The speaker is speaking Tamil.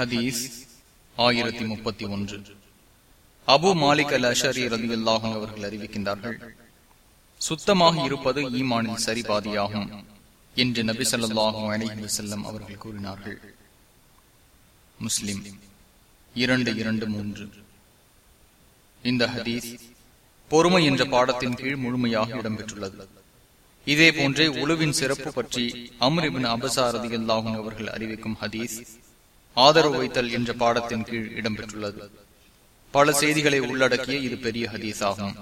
ஹதீஸ் ஆயிரத்தி முப்பத்தி ஒன்று. அபு மாலிக் அல் அஷரி ரதியுல்லாகும் அவர்கள் அறிவிக்கின்றார்கள் சுத்தமாக இருப்பது ஈமானில் சரிபாதியாகும் என்று நபி சொல்லாஹும் அலைஹி வசல்லம் அவர்கள் கூறினார்கள். முஸ்லிம் இரண்டு இரண்டு மூன்று. இந்த ஹதீஸ் பொறுமை என்ற பாடத்தின் கீழ் முழுமையாக இடம்பெற்றுள்ளது. இதே போன்றே உழுவின் சிறப்பு பற்றி அமரிபின் அபசாரதி அல்லாஹும் அவர்கள் அறிவிக்கும் ஹதீஸ் ஆதரவு வைத்தல் என்ற பாடத்தின் கீழ் இடம்பெற்றுள்ளது. பல செய்திகளை உள்ளடக்கிய இது பெரிய ஹதீஸ் ஆகும்